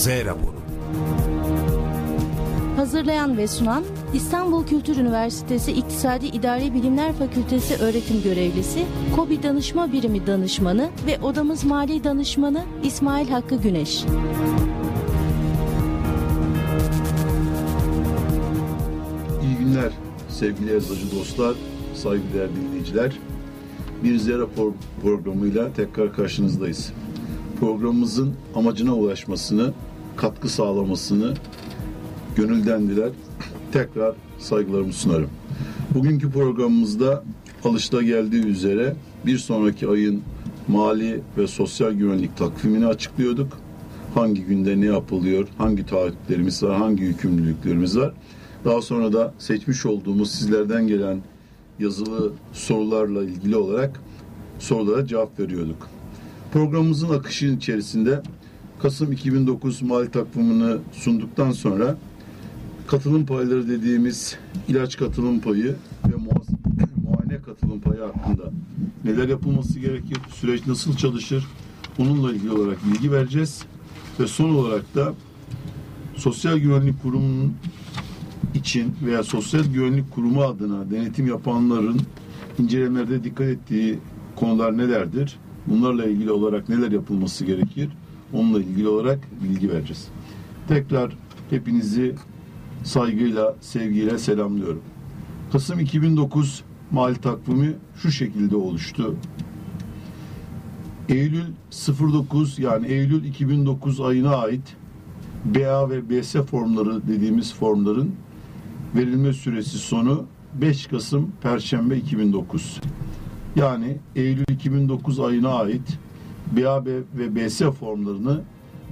Z raporu. Hazırlayan ve sunan İstanbul Kültür Üniversitesi İktisadi İdari Bilimler Fakültesi öğretim görevlisi, KOBİ Danışma Birimi Danışmanı ve Odamız Mali Danışmanı İsmail Hakkı Güneş. İyi günler sevgili eczacı dostlar, saygıdeğer dinleyiciler. Bir Z rapor programıyla tekrar karşınızdayız. Programımızın amacına ulaşmasını, katkı sağlamasını gönülden diler. Tekrar saygılarımı sunarım. Bugünkü programımızda alışta geldiği üzere bir sonraki ayın mali ve sosyal güvenlik takvimini açıklıyorduk. Hangi günde ne yapılıyor, hangi taahhütlerimiz var, hangi yükümlülüklerimiz var. Daha sonra da seçmiş olduğumuz sizlerden gelen yazılı sorularla ilgili olarak sorulara cevap veriyorduk. Programımızın akışının içerisinde Kasım 2009 mali takvimini sunduktan sonra katılım payları dediğimiz ilaç katılım payı ve muayene katılım payı hakkında neler yapılması gerekir, süreç nasıl çalışır, bununla ilgili olarak bilgi vereceğiz. Ve son olarak da Sosyal Güvenlik Kurumu'nun için veya Sosyal Güvenlik Kurumu adına denetim yapanların incelemelerde dikkat ettiği konular nelerdir? Bunlarla ilgili olarak neler yapılması gerekir? Onunla ilgili olarak bilgi vereceğiz. Tekrar hepinizi saygıyla, sevgiyle selamlıyorum. Kasım 2009 mali takvimi şu şekilde oluştu. Eylül 09 yani Eylül 2009 ayına ait BA ve BS formları dediğimiz formların verilme süresi sonu 5 Kasım Perşembe 2009. Yani Eylül 2009 ayına ait BA ve BS formlarını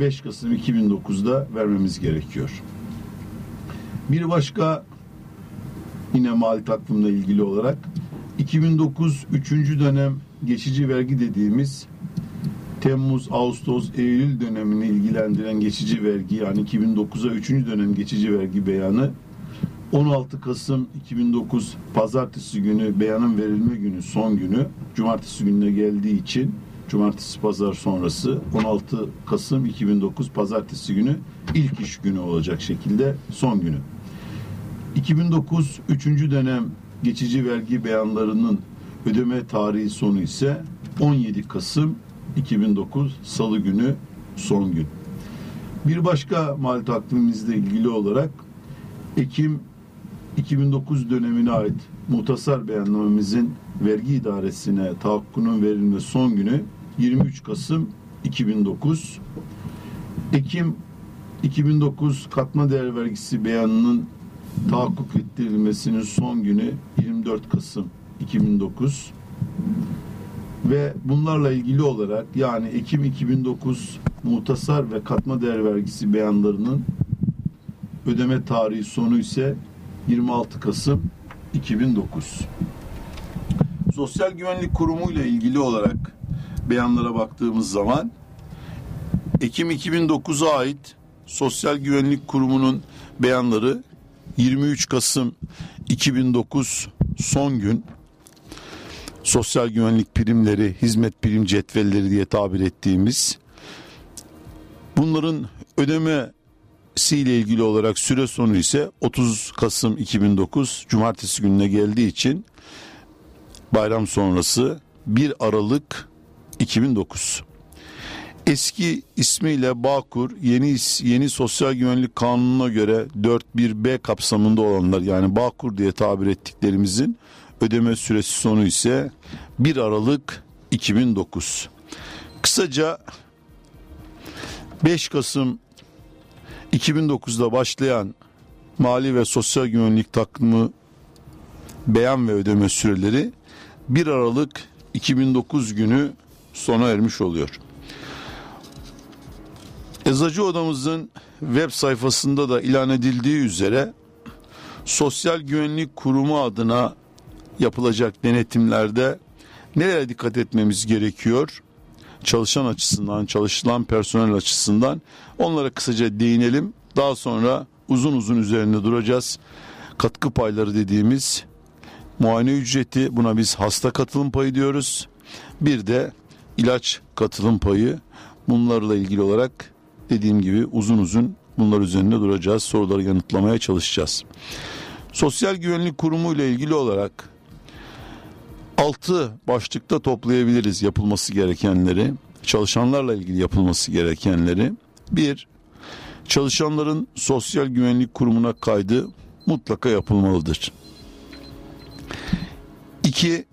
5 Kasım 2009'da vermemiz gerekiyor. Bir başka yine mali takvimle ilgili olarak 2009 3. dönem geçici vergi dediğimiz Temmuz, Ağustos, Eylül dönemini ilgilendiren geçici vergi yani 2009'a 3. dönem geçici vergi beyanı 16 Kasım 2009 Pazartesi günü beyanın verilme günü son günü Cumartesi gününe geldiği için Cumartesi Pazar sonrası 16 Kasım 2009 Pazartesi günü ilk iş günü olacak şekilde son günü. 2009 3. dönem geçici vergi beyanlarının ödeme tarihi sonu ise 17 Kasım 2009 Salı günü son gün. Bir başka mal takvimimizle ilgili olarak Ekim 2009 dönemine ait muhtasar beyannamemizin vergi idaresine tahakkunun verilme son günü 23 Kasım 2009. Ekim 2009 katma değer vergisi beyanının tahakkuk ettirilmesinin son günü 24 Kasım 2009 ve bunlarla ilgili olarak yani Ekim 2009 muhtasar ve katma değer vergisi beyanlarının ödeme tarihi sonu ise 26 Kasım 2009. Sosyal Güvenlik Kurumu ile ilgili olarak beyanlara baktığımız zaman Ekim 2009'a ait Sosyal Güvenlik Kurumu'nun beyanları 23 Kasım 2009 son gün. Sosyal güvenlik primleri, hizmet prim cetvelleri diye tabir ettiğimiz bunların ödemesi ile ilgili olarak süre sonu ise 30 Kasım 2009 Cumartesi gününe geldiği için bayram sonrası 1 Aralık 2009. Eski ismiyle Bağkur yeni yeni sosyal güvenlik kanununa göre 41B kapsamında olanlar yani Bağkur diye tabir ettiklerimizin ödeme süresi sonu ise 1 Aralık 2009. Kısaca 5 Kasım 2009'da başlayan mali ve sosyal güvenlik takımı beyan ve ödeme süreleri 1 Aralık 2009 günü sona ermiş oluyor. Eczacı odamızın web sayfasında da ilan edildiği üzere Sosyal Güvenlik Kurumu adına yapılacak denetimlerde nelere dikkat etmemiz gerekiyor? Çalışan açısından, çalışılan personel açısından onlara kısaca değinelim. Daha sonra uzun uzun üzerinde duracağız. Katkı payları dediğimiz muayene ücreti buna biz hasta katılım payı diyoruz. Bir de ilaç katılım payı bunlarla ilgili olarak dediğim gibi uzun uzun bunlar üzerinde duracağız. Soruları yanıtlamaya çalışacağız. Sosyal Güvenlik Kurumu ile ilgili olarak altı başlıkta toplayabiliriz yapılması gerekenleri, çalışanlarla ilgili yapılması gerekenleri. Bir, çalışanların Sosyal Güvenlik Kurumu'na kaydı mutlaka yapılmalıdır. İki,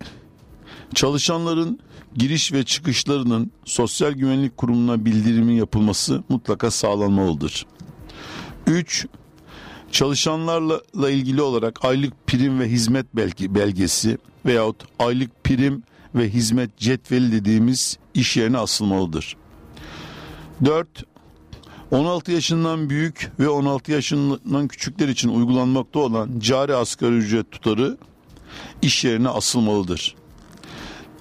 çalışanların giriş ve çıkışlarının Sosyal Güvenlik Kurumu'na bildirimi yapılması mutlaka sağlanmalıdır. 3. Çalışanlarla ilgili olarak aylık prim ve hizmet belge, belgesi veyahut aylık prim ve hizmet cetveli dediğimiz iş yerine asılmalıdır. 4. 16 yaşından büyük ve 16 yaşından küçükler için uygulanmakta olan cari asgari ücret tutarı iş yerine asılmalıdır.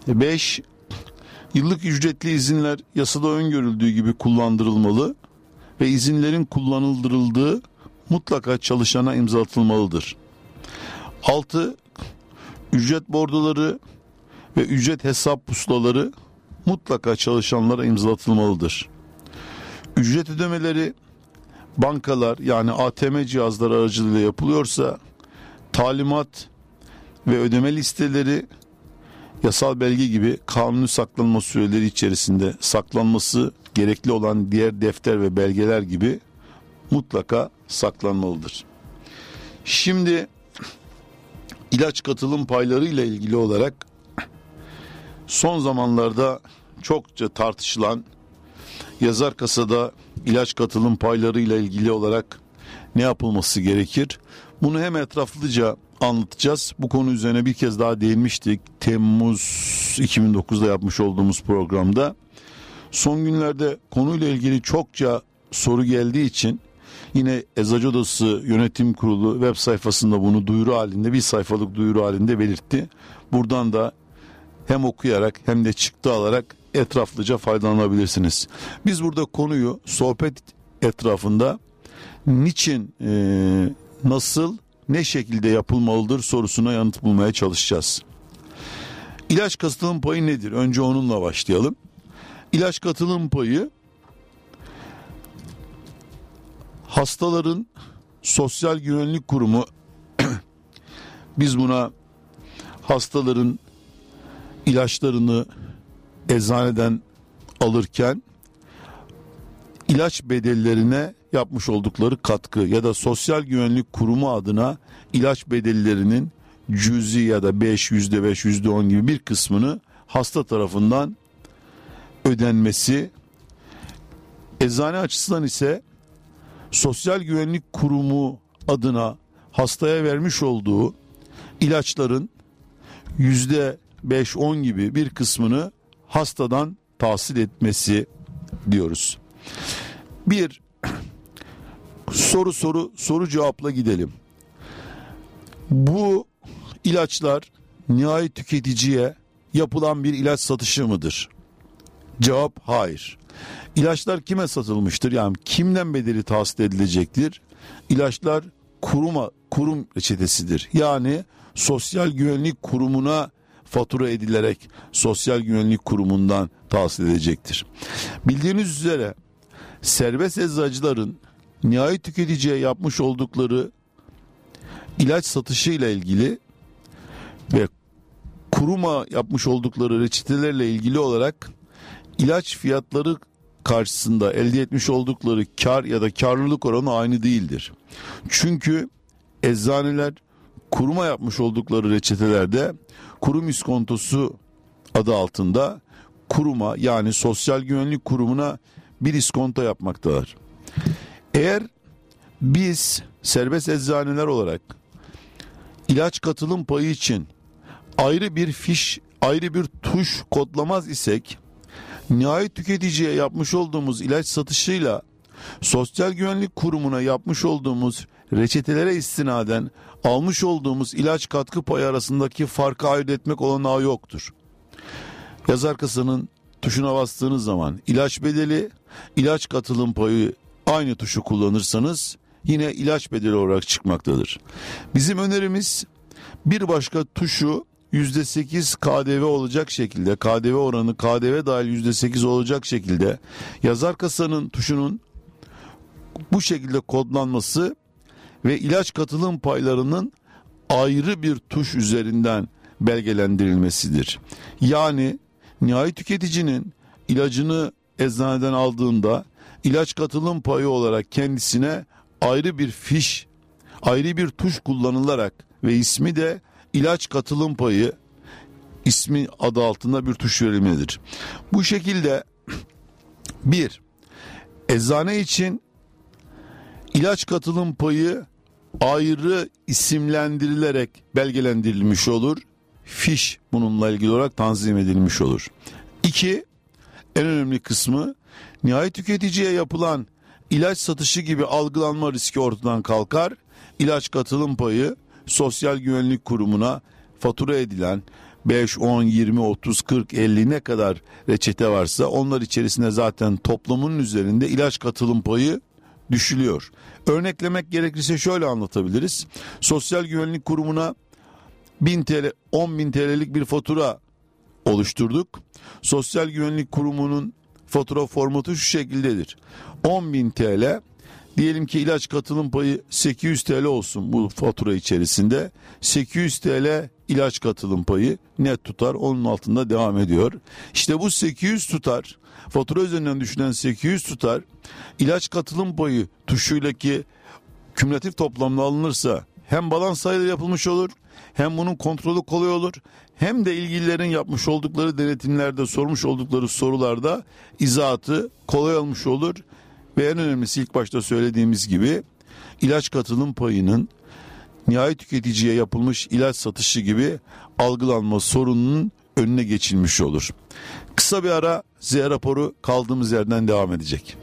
5. Yıllık ücretli izinler yasada öngörüldüğü gibi kullandırılmalı ve izinlerin kullanıldırıldığı mutlaka çalışana imzalatılmalıdır. 6. Ücret bordoları ve ücret hesap puslaları mutlaka çalışanlara imzalatılmalıdır. Ücret ödemeleri bankalar yani ATM cihazları aracılığıyla yapılıyorsa talimat ve ödeme listeleri yasal belge gibi kanuni saklanma süreleri içerisinde saklanması gerekli olan diğer defter ve belgeler gibi mutlaka saklanmalıdır. Şimdi ilaç katılım payları ile ilgili olarak son zamanlarda çokça tartışılan yazar kasada ilaç katılım payları ile ilgili olarak ne yapılması gerekir? Bunu hem etraflıca anlatacağız. Bu konu üzerine bir kez daha değinmiştik. Temmuz 2009'da yapmış olduğumuz programda. Son günlerde konuyla ilgili çokça soru geldiği için yine Eczacı Odası Yönetim Kurulu web sayfasında bunu duyuru halinde bir sayfalık duyuru halinde belirtti. Buradan da hem okuyarak hem de çıktı alarak etraflıca faydalanabilirsiniz. Biz burada konuyu sohbet etrafında niçin, e, nasıl, ne şekilde yapılmalıdır sorusuna yanıt bulmaya çalışacağız. İlaç katılım payı nedir? Önce onunla başlayalım. İlaç katılım payı hastaların sosyal güvenlik kurumu biz buna hastaların ilaçlarını eczaneden alırken ilaç bedellerine yapmış oldukları katkı ya da sosyal güvenlik kurumu adına ilaç bedellerinin cüzi ya da 5 yüzde 5 yüzde 10 gibi bir kısmını hasta tarafından ödenmesi eczane açısından ise sosyal güvenlik kurumu adına hastaya vermiş olduğu ilaçların yüzde 5-10 gibi bir kısmını hastadan tahsil etmesi diyoruz. Bir soru soru soru cevapla gidelim. Bu ilaçlar nihai tüketiciye yapılan bir ilaç satışı mıdır? Cevap hayır. İlaçlar kime satılmıştır? Yani kimden bedeli tahsil edilecektir? İlaçlar kuruma kurum reçetesidir. Yani sosyal güvenlik kurumuna fatura edilerek sosyal güvenlik kurumundan tahsil edecektir. Bildiğiniz üzere serbest eczacıların nihai tüketiciye yapmış oldukları ilaç satışı ile ilgili ve kuruma yapmış oldukları reçetelerle ilgili olarak ilaç fiyatları karşısında elde etmiş oldukları kar ya da karlılık oranı aynı değildir. Çünkü eczaneler kuruma yapmış oldukları reçetelerde kurum iskontosu adı altında kuruma yani sosyal güvenlik kurumuna bir iskonto yapmaktalar. Eğer biz serbest eczaneler olarak ilaç katılım payı için ayrı bir fiş, ayrı bir tuş kodlamaz isek nihai tüketiciye yapmış olduğumuz ilaç satışıyla Sosyal Güvenlik Kurumu'na yapmış olduğumuz reçetelere istinaden almış olduğumuz ilaç katkı payı arasındaki farkı ayırt etmek olanağı yoktur. Yazar kısının tuşuna bastığınız zaman ilaç bedeli, ilaç katılım payı aynı tuşu kullanırsanız yine ilaç bedeli olarak çıkmaktadır. Bizim önerimiz bir başka tuşu %8 KDV olacak şekilde KDV oranı KDV dahil %8 olacak şekilde yazar kasanın tuşunun bu şekilde kodlanması ve ilaç katılım paylarının ayrı bir tuş üzerinden belgelendirilmesidir. Yani nihai tüketicinin ilacını eczaneden aldığında ilaç katılım payı olarak kendisine ayrı bir fiş, ayrı bir tuş kullanılarak ve ismi de ilaç katılım payı ismi adı altında bir tuş verilmelidir. Bu şekilde bir eczane için ilaç katılım payı ayrı isimlendirilerek belgelendirilmiş olur. Fiş bununla ilgili olarak tanzim edilmiş olur. İki, en önemli kısmı nihayet tüketiciye yapılan ilaç satışı gibi algılanma riski ortadan kalkar. İlaç katılım payı Sosyal Güvenlik Kurumu'na fatura edilen 5, 10, 20, 30, 40, 50 ne kadar reçete varsa onlar içerisinde zaten toplumun üzerinde ilaç katılım payı düşülüyor. Örneklemek gerekirse şöyle anlatabiliriz. Sosyal Güvenlik Kurumu'na 1000 TL, 10 bin TL'lik bir fatura oluşturduk. Sosyal Güvenlik Kurumu'nun fatura formatı şu şekildedir. 10 bin TL diyelim ki ilaç katılım payı 800 TL olsun bu fatura içerisinde. 800 TL ilaç katılım payı net tutar onun altında devam ediyor. İşte bu 800 tutar fatura üzerinden düşünen 800 tutar ilaç katılım payı tuşuyla ki kümülatif toplamda alınırsa hem balans sayıları yapılmış olur hem bunun kontrolü kolay olur hem de ilgililerin yapmış oldukları denetimlerde sormuş oldukları sorularda izahatı kolay almış olur ve en önemlisi ilk başta söylediğimiz gibi ilaç katılım payının nihayet tüketiciye yapılmış ilaç satışı gibi algılanma sorununun önüne geçilmiş olur. Kısa bir ara Z raporu kaldığımız yerden devam edecek.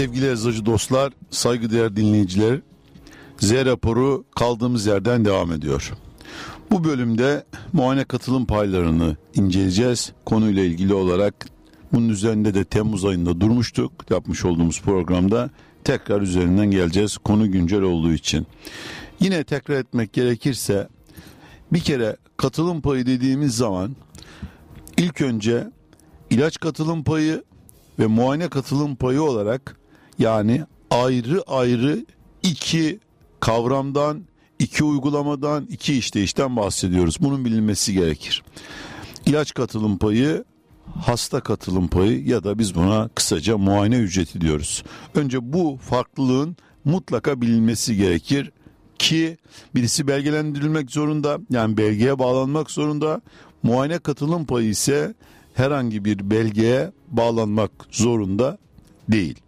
Sevgili eczacı dostlar, saygıdeğer dinleyiciler, Z raporu kaldığımız yerden devam ediyor. Bu bölümde muayene katılım paylarını inceleyeceğiz. Konuyla ilgili olarak bunun üzerinde de Temmuz ayında durmuştuk yapmış olduğumuz programda. Tekrar üzerinden geleceğiz konu güncel olduğu için. Yine tekrar etmek gerekirse bir kere katılım payı dediğimiz zaman ilk önce ilaç katılım payı ve muayene katılım payı olarak yani ayrı ayrı iki kavramdan, iki uygulamadan, iki işleyişten bahsediyoruz. Bunun bilinmesi gerekir. İlaç katılım payı, hasta katılım payı ya da biz buna kısaca muayene ücreti diyoruz. Önce bu farklılığın mutlaka bilinmesi gerekir ki birisi belgelendirilmek zorunda yani belgeye bağlanmak zorunda muayene katılım payı ise herhangi bir belgeye bağlanmak zorunda değil.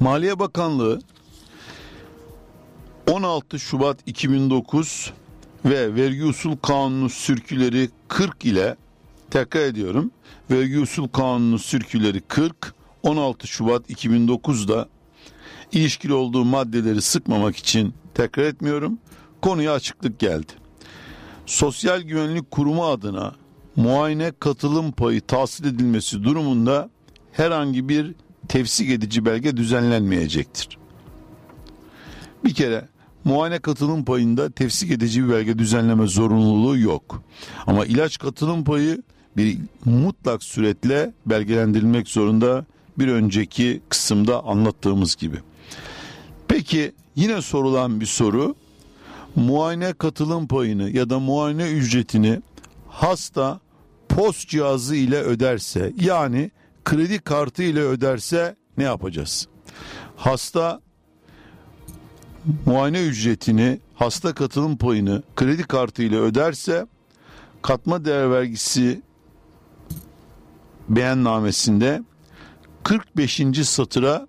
Maliye Bakanlığı 16 Şubat 2009 ve vergi usul kanunu sürküleri 40 ile tekrar ediyorum. Vergi usul kanunu sürküleri 40 16 Şubat 2009'da ilişkili olduğu maddeleri sıkmamak için tekrar etmiyorum. Konuya açıklık geldi. Sosyal Güvenlik Kurumu adına muayene katılım payı tahsil edilmesi durumunda herhangi bir tefsik edici belge düzenlenmeyecektir. Bir kere muayene katılım payında tefsik edici bir belge düzenleme zorunluluğu yok. Ama ilaç katılım payı bir mutlak suretle belgelendirilmek zorunda bir önceki kısımda anlattığımız gibi. Peki yine sorulan bir soru muayene katılım payını ya da muayene ücretini hasta post cihazı ile öderse yani kredi kartı ile öderse ne yapacağız? Hasta muayene ücretini, hasta katılım payını kredi kartı ile öderse katma değer vergisi beyannamesinde 45. satıra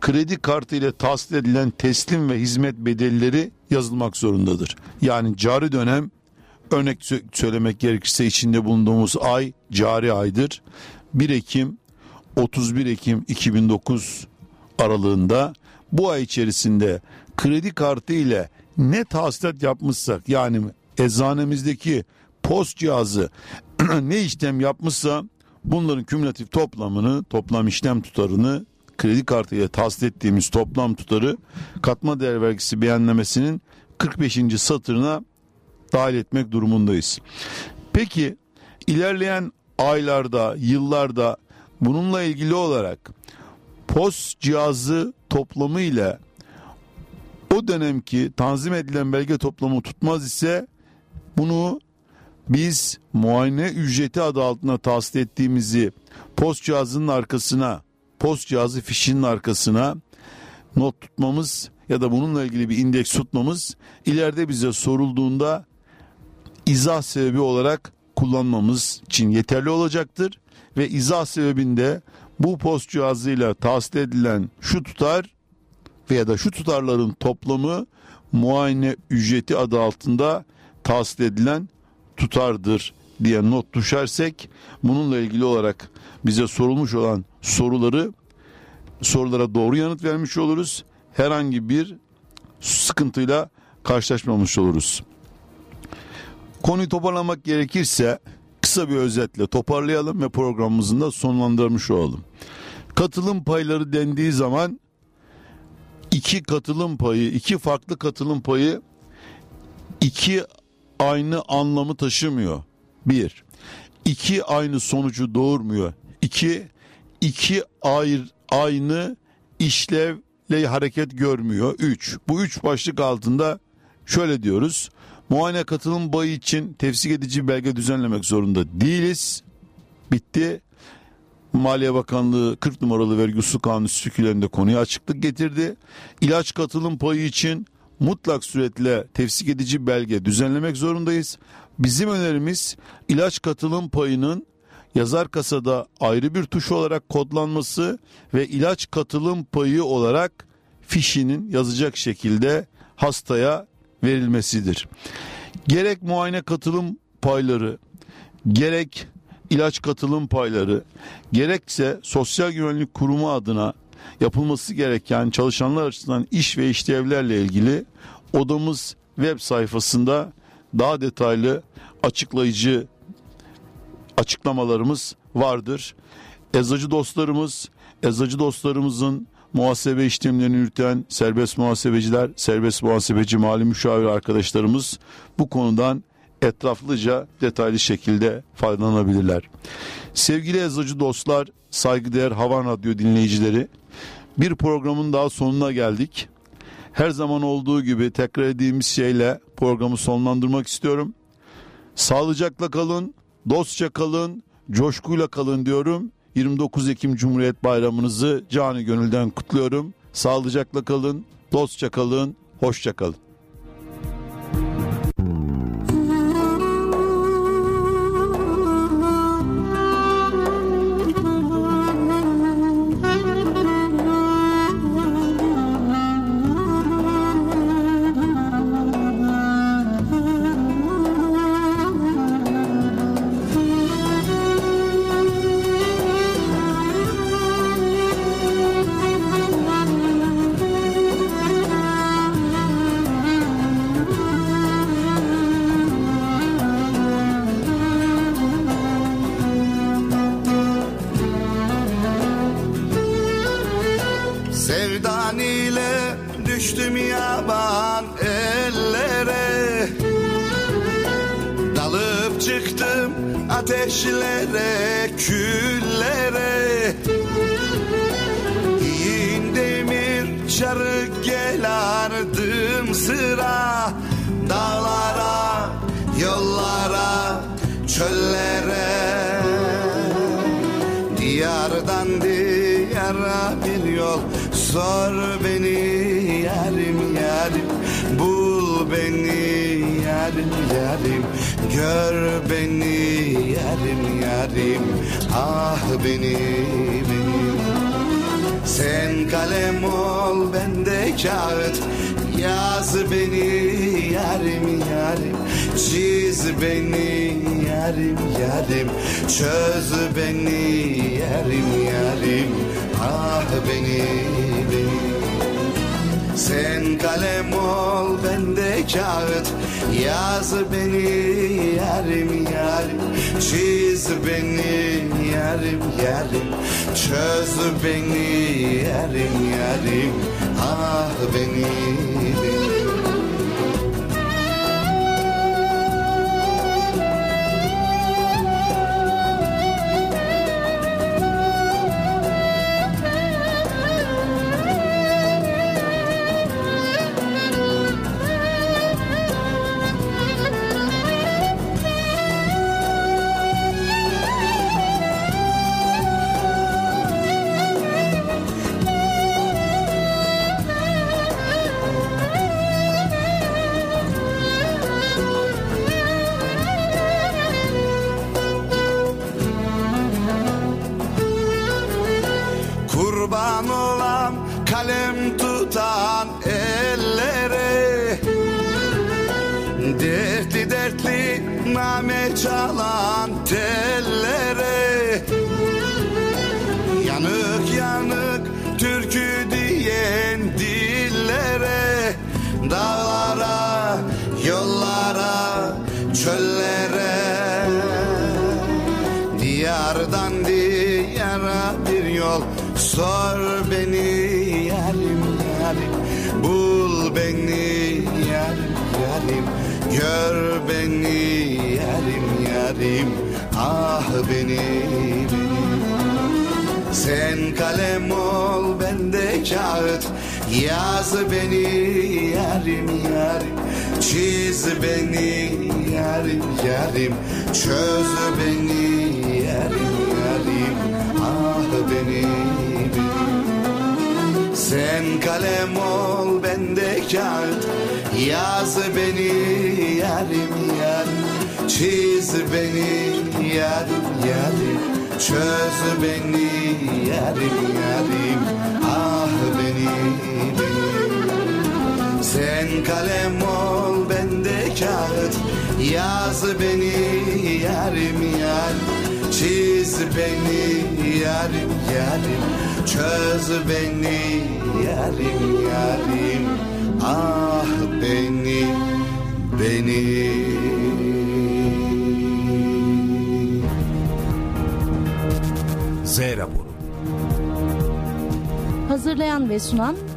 kredi kartı ile tahsil edilen teslim ve hizmet bedelleri yazılmak zorundadır. Yani cari dönem örnek söylemek gerekirse içinde bulunduğumuz ay cari aydır. 1 Ekim 31 Ekim 2009 aralığında bu ay içerisinde kredi kartı ile ne tahsilat yapmışsak yani eczanemizdeki post cihazı ne işlem yapmışsa bunların kümülatif toplamını toplam işlem tutarını kredi kartı ile tahsil ettiğimiz toplam tutarı katma değer vergisi beyannamesinin 45. satırına dahil etmek durumundayız. Peki ilerleyen aylarda, yıllarda bununla ilgili olarak post cihazı toplamı ile o dönemki tanzim edilen belge toplamı tutmaz ise bunu biz muayene ücreti adı altında tahsil ettiğimizi post cihazının arkasına post cihazı fişinin arkasına not tutmamız ya da bununla ilgili bir indeks tutmamız ileride bize sorulduğunda izah sebebi olarak kullanmamız için yeterli olacaktır ve izah sebebinde bu post cihazıyla tahsil edilen şu tutar veya da şu tutarların toplamı muayene ücreti adı altında tahsil edilen tutardır diye not düşersek bununla ilgili olarak bize sorulmuş olan soruları sorulara doğru yanıt vermiş oluruz. Herhangi bir sıkıntıyla karşılaşmamış oluruz. Konuyu toparlamak gerekirse kısa bir özetle toparlayalım ve programımızın da sonlandırmış olalım. Katılım payları dendiği zaman iki katılım payı, iki farklı katılım payı iki aynı anlamı taşımıyor. Bir, iki aynı sonucu doğurmuyor. İki, iki ayrı, aynı işlevle hareket görmüyor. Üç, bu üç başlık altında şöyle diyoruz. Muayene katılım payı için tefsik edici belge düzenlemek zorunda değiliz. Bitti. Maliye Bakanlığı 40 numaralı vergi usul kanunu sükülerinde konuya açıklık getirdi. İlaç katılım payı için mutlak suretle tefsik edici belge düzenlemek zorundayız. Bizim önerimiz ilaç katılım payının yazar kasada ayrı bir tuş olarak kodlanması ve ilaç katılım payı olarak fişinin yazacak şekilde hastaya verilmesidir. Gerek muayene katılım payları, gerek ilaç katılım payları, gerekse Sosyal Güvenlik Kurumu adına yapılması gereken çalışanlar açısından iş ve işlevlerle ilgili odamız web sayfasında daha detaylı açıklayıcı açıklamalarımız vardır. Eczacı dostlarımız, eczacı dostlarımızın muhasebe işlemlerini yürüten serbest muhasebeciler, serbest muhasebeci mali müşavir arkadaşlarımız bu konudan etraflıca detaylı şekilde faydalanabilirler. Sevgili eczacı dostlar, saygıdeğer Havan Radyo dinleyicileri, bir programın daha sonuna geldik. Her zaman olduğu gibi tekrar ettiğimiz şeyle programı sonlandırmak istiyorum. Sağlıcakla kalın, dostça kalın, coşkuyla kalın diyorum. 29 Ekim Cumhuriyet Bayramınızı canı gönülden kutluyorum. Sağlıcakla kalın, dostça kalın, hoşça kalın. Ateşlere, küllere. Yiğin demir çarık gel ardım sıra. Dağlara, yollara, çöllere. Diyardan diyara bir yol. Sor beni yarim yarim. Bul beni yarim yarim. Gör beni yarim Beni benim Sen kalem ol bende kağıt. Yaz beni yarim yarim. Çiz beni yarim yarim. Çöz beni yarim yarim. Ah beni benim sen kalem ol bende kağıt. Yaz beni yarim yarim. Çiz beni yarim yarim Çöz beni yarim yarim. Ah beni yollara, çöllere Diyardan diyara bir yol. Sor beni yarim yarim Bul beni yarim yarim Gör beni yarim yarim Ah beni benim Sen kalem ol bende kağıt Yaz beni yarim yarim Çiz beni yarim yarim Çöz beni yarim yarim Ah beni Sen kalem ol bende kağıt Yaz beni yarim yarim Çiz beni yarim yarim Çöz beni yarim yarim Ah beni benim Sen kalem ol bende kağıt. Yaz beni yarim yarim Çiz beni yarim yarim. Çöz beni yarim yarim. Ah beni beni. Z raporu. Hazırlayan ve sunan